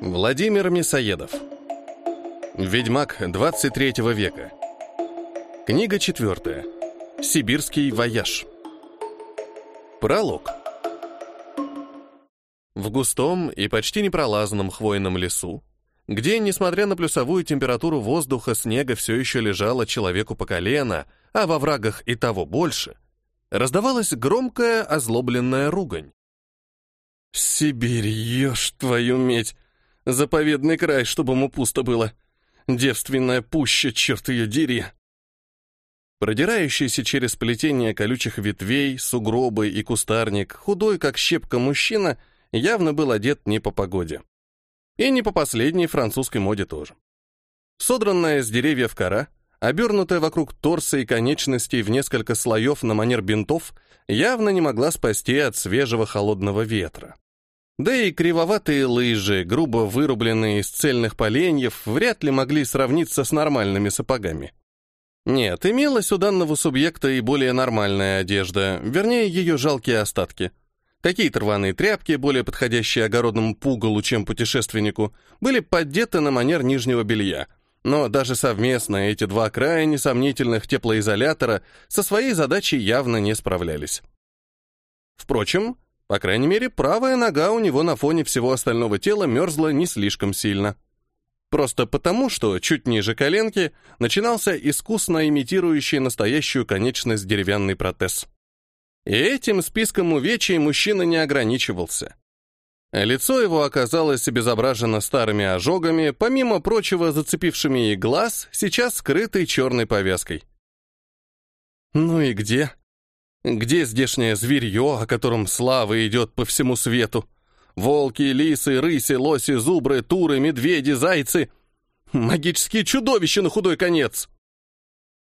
Владимир Мясоедов. Ведьмак 23 века. Книга четвертая. Сибирский вояж. Пролог. В густом и почти непролазном хвойном лесу, где, несмотря на плюсовую температуру воздуха, снега все еще лежало человеку по колено, а во врагах и того больше, раздавалась громкая озлобленная ругань. «Сибирь, ешь твою медь! Заповедный край, чтобы ему пусто было! Девственная пуща, черт ее дери!» Продирающийся через плетение колючих ветвей, сугробы и кустарник, худой как щепка мужчина, явно был одет не по погоде. И не по последней французской моде тоже. Содранная с деревьев кора, обернутая вокруг торса и конечностей в несколько слоев на манер бинтов, явно не могла спасти от свежего холодного ветра. Да и кривоватые лыжи, грубо вырубленные из цельных поленьев, вряд ли могли сравниться с нормальными сапогами. Нет, имелась у данного субъекта и более нормальная одежда, вернее, ее жалкие остатки. Какие-то рваные тряпки, более подходящие огородному пугалу, чем путешественнику, были поддеты на манер нижнего белья. Но даже совместно эти два крайне сомнительных теплоизолятора со своей задачей явно не справлялись. Впрочем, по крайней мере, правая нога у него на фоне всего остального тела мерзла не слишком сильно. Просто потому, что чуть ниже коленки начинался искусно имитирующий настоящую конечность деревянный протез. И этим списком увечий мужчина не ограничивался. Лицо его оказалось обезображено старыми ожогами, помимо прочего зацепившими и глаз, сейчас скрытой черной повязкой. Ну и где? Где здешнее зверье, о котором слава идет по всему свету? Волки, лисы, рыси, лоси, зубры, туры, медведи, зайцы. Магические чудовища на худой конец.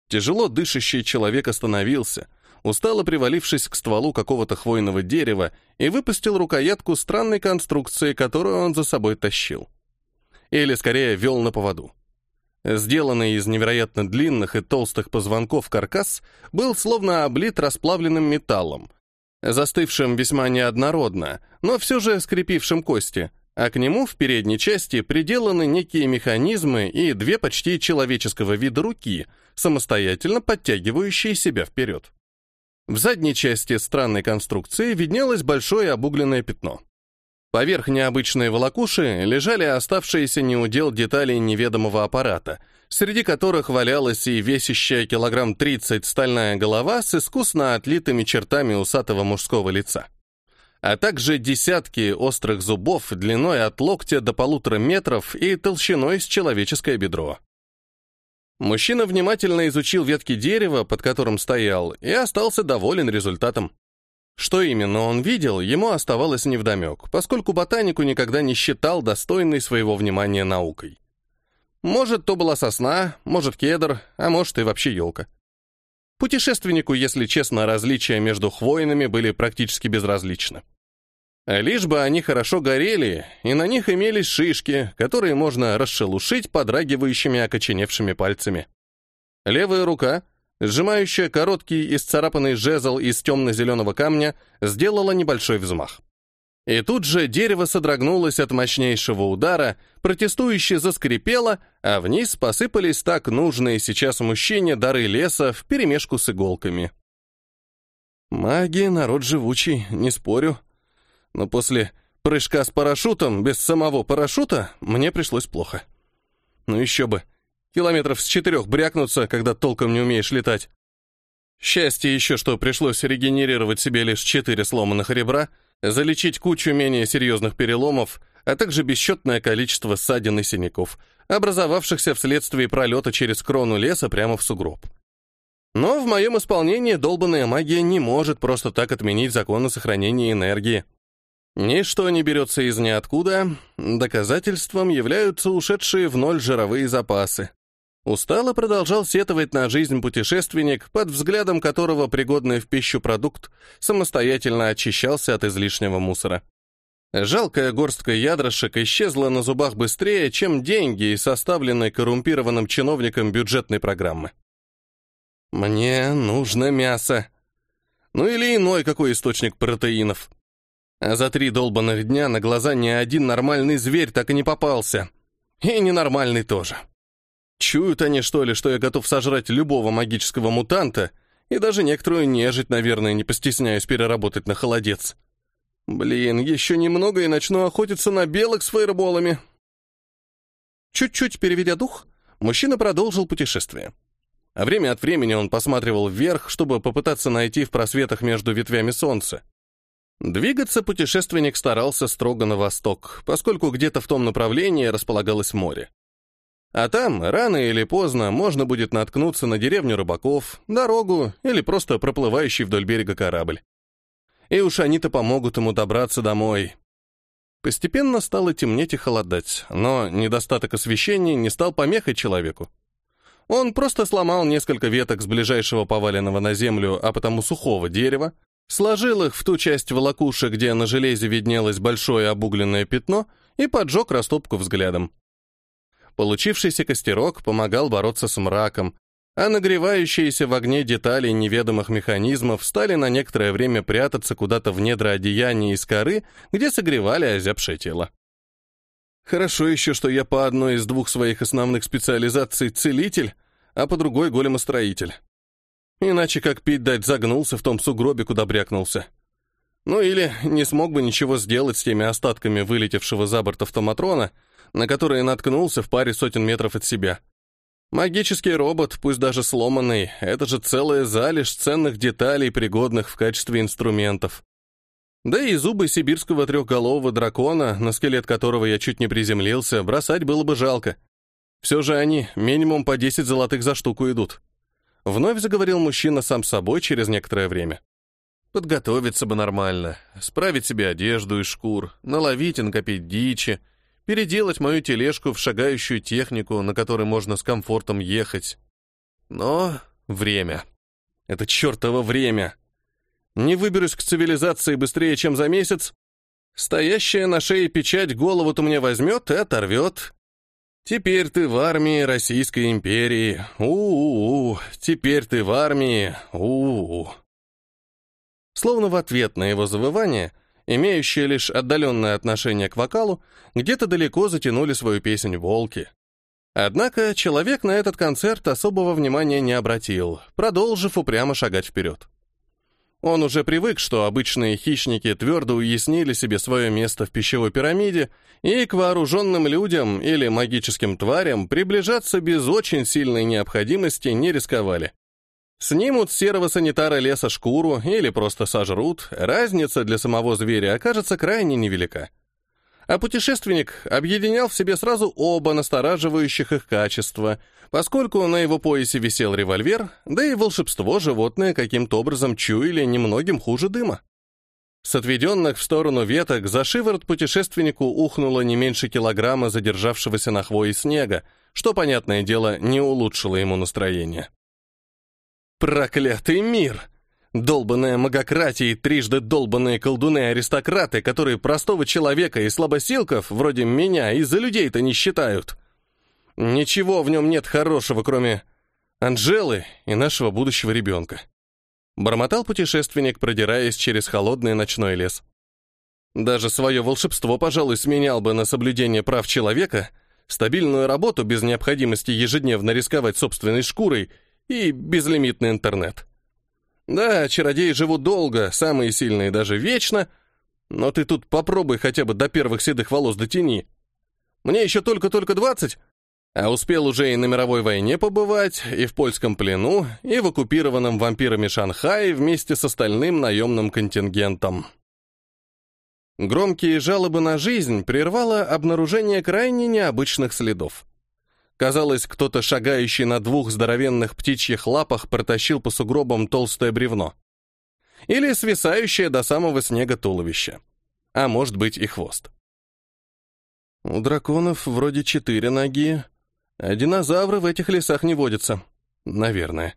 Тяжело дышащий человек остановился, устало привалившись к стволу какого-то хвойного дерева и выпустил рукоятку странной конструкции, которую он за собой тащил. Или, скорее, вел на поводу. Сделанный из невероятно длинных и толстых позвонков каркас был словно облит расплавленным металлом, застывшим весьма неоднородно, но все же скрепившим кости, а к нему в передней части приделаны некие механизмы и две почти человеческого вида руки, самостоятельно подтягивающие себя вперед. В задней части странной конструкции виднелось большое обугленное пятно. Поверх необычной волокуши лежали оставшиеся неудел детали неведомого аппарата, среди которых валялась и весящая килограмм 30 стальная голова с искусно отлитыми чертами усатого мужского лица. А также десятки острых зубов длиной от локтя до полутора метров и толщиной с человеческое бедро. Мужчина внимательно изучил ветки дерева, под которым стоял, и остался доволен результатом. Что именно он видел, ему оставалось невдомек, поскольку ботанику никогда не считал достойной своего внимания наукой. Может, то была сосна, может, кедр, а может и вообще елка. Путешественнику, если честно, различия между хвойными были практически безразличны. Лишь бы они хорошо горели, и на них имелись шишки, которые можно расшелушить подрагивающими окоченевшими пальцами. Левая рука, сжимающая короткий исцарапанный жезл из темно-зеленого камня, сделала небольшой взмах. И тут же дерево содрогнулось от мощнейшего удара, протестующе заскрипело, а вниз посыпались так нужные сейчас мужчине дары леса вперемешку с иголками. Маги — народ живучий, не спорю но после прыжка с парашютом без самого парашюта мне пришлось плохо. Ну еще бы. Километров с четырех брякнуться, когда толком не умеешь летать. Счастье еще, что пришлось регенерировать себе лишь четыре сломанных ребра, залечить кучу менее серьезных переломов, а также бесчетное количество ссадин и синяков, образовавшихся вследствие пролета через крону леса прямо в сугроб. Но в моем исполнении долбанная магия не может просто так отменить законы сохранения энергии. Ничто не берется из ниоткуда, доказательством являются ушедшие в ноль жировые запасы. Устало продолжал сетовать на жизнь путешественник, под взглядом которого пригодный в пищу продукт самостоятельно очищался от излишнего мусора. Жалкая горстка ядрышек исчезла на зубах быстрее, чем деньги из составленной коррумпированным чиновником бюджетной программы. «Мне нужно мясо. Ну или иной какой источник протеинов», А за три долбанных дня на глаза ни один нормальный зверь так и не попался. И ненормальный тоже. Чуют они, что ли, что я готов сожрать любого магического мутанта, и даже некоторую нежить, наверное, не постесняюсь переработать на холодец. Блин, еще немного и начну охотиться на белок с фейерболами. Чуть-чуть переведя дух, мужчина продолжил путешествие. А время от времени он посматривал вверх, чтобы попытаться найти в просветах между ветвями солнца. Двигаться путешественник старался строго на восток, поскольку где-то в том направлении располагалось море. А там, рано или поздно, можно будет наткнуться на деревню рыбаков, дорогу или просто проплывающий вдоль берега корабль. И уж они-то помогут ему добраться домой. Постепенно стало темнеть и холодать, но недостаток освещения не стал помехой человеку. Он просто сломал несколько веток с ближайшего поваленного на землю, а потому сухого дерева, сложил их в ту часть волокуши, где на железе виднелось большое обугленное пятно, и поджег растопку взглядом. Получившийся костерок помогал бороться с мраком, а нагревающиеся в огне детали неведомых механизмов стали на некоторое время прятаться куда-то в недра одеяния из коры, где согревали озябшее тело. Хорошо еще, что я по одной из двух своих основных специализаций целитель, а по другой големостроитель. Иначе как пить дать загнулся в том сугробе, куда брякнулся. Ну или не смог бы ничего сделать с теми остатками вылетевшего за борт автоматрона, на которые наткнулся в паре сотен метров от себя. Магический робот, пусть даже сломанный, это же целая залежь ценных деталей, пригодных в качестве инструментов. Да и зубы сибирского трехголового дракона, на скелет которого я чуть не приземлился, бросать было бы жалко. Все же они минимум по 10 золотых за штуку идут. Вновь заговорил мужчина сам собой через некоторое время. Подготовиться бы нормально, справить себе одежду из шкур, наловить и накопить дичи, переделать мою тележку в шагающую технику, на которой можно с комфортом ехать. Но время. Это чертово время. Не выберусь к цивилизации быстрее, чем за месяц. Стоящая на шее печать голову-то мне возьмет и оторвет. Теперь ты в армии Российской империи. У-у-у. Теперь ты в армии. У-у-у. Словно в ответ на его завывание, имеющее лишь отдаленное отношение к вокалу, где-то далеко затянули свою песнь волки. Однако человек на этот концерт особого внимания не обратил, продолжив упрямо шагать вперед. Он уже привык, что обычные хищники твердо уяснили себе свое место в пищевой пирамиде, и к вооруженным людям или магическим тварям приближаться без очень сильной необходимости не рисковали. Снимут серого санитара леса шкуру или просто сожрут, разница для самого зверя окажется крайне невелика. А путешественник объединял в себе сразу оба настораживающих их качества, поскольку на его поясе висел револьвер, да и волшебство животное каким-то образом чуяли немногим хуже дыма. С отведенных в сторону веток за шиворот путешественнику ухнуло не меньше килограмма задержавшегося на хвое снега, что, понятное дело, не улучшило ему настроение. «Проклятый мир!» Долбанная магократия и трижды долбанные колдуны-аристократы, которые простого человека и слабосилков, вроде меня, из-за людей-то не считают. Ничего в нем нет хорошего, кроме Анжелы и нашего будущего ребенка. Бормотал путешественник, продираясь через холодный ночной лес. Даже свое волшебство, пожалуй, сменял бы на соблюдение прав человека, стабильную работу без необходимости ежедневно рисковать собственной шкурой и безлимитный интернет. Да, чародеи живут долго, самые сильные даже вечно, но ты тут попробуй хотя бы до первых седых волос дотяни. Мне еще только-только двадцать, а успел уже и на мировой войне побывать, и в польском плену, и в оккупированном вампирами Шанхае вместе с остальным наемным контингентом. Громкие жалобы на жизнь прервало обнаружение крайне необычных следов. Казалось, кто-то, шагающий на двух здоровенных птичьих лапах, протащил по сугробам толстое бревно. Или свисающее до самого снега туловище. А может быть и хвост. У драконов вроде четыре ноги, а динозавры в этих лесах не водятся. Наверное.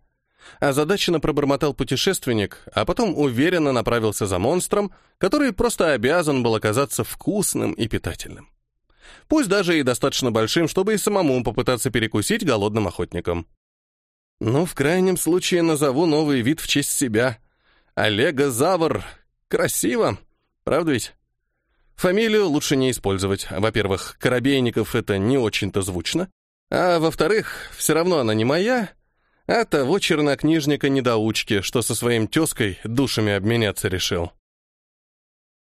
Озадаченно пробормотал путешественник, а потом уверенно направился за монстром, который просто обязан был оказаться вкусным и питательным пусть даже и достаточно большим, чтобы и самому попытаться перекусить голодным охотником. Ну, в крайнем случае назову новый вид в честь себя. Олегозавр. Красиво. Правда ведь? Фамилию лучше не использовать. Во-первых, Коробейников — это не очень-то звучно. А во-вторых, все равно она не моя, а того чернокнижника-недоучки, что со своим тезкой душами обменяться решил.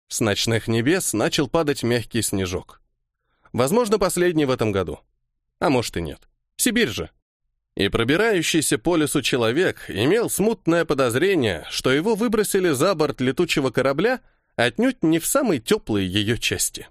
С ночных небес начал падать мягкий снежок. Возможно, последний в этом году. А может и нет. Сибирь же. И пробирающийся по лесу человек имел смутное подозрение, что его выбросили за борт летучего корабля отнюдь не в самой теплой ее части.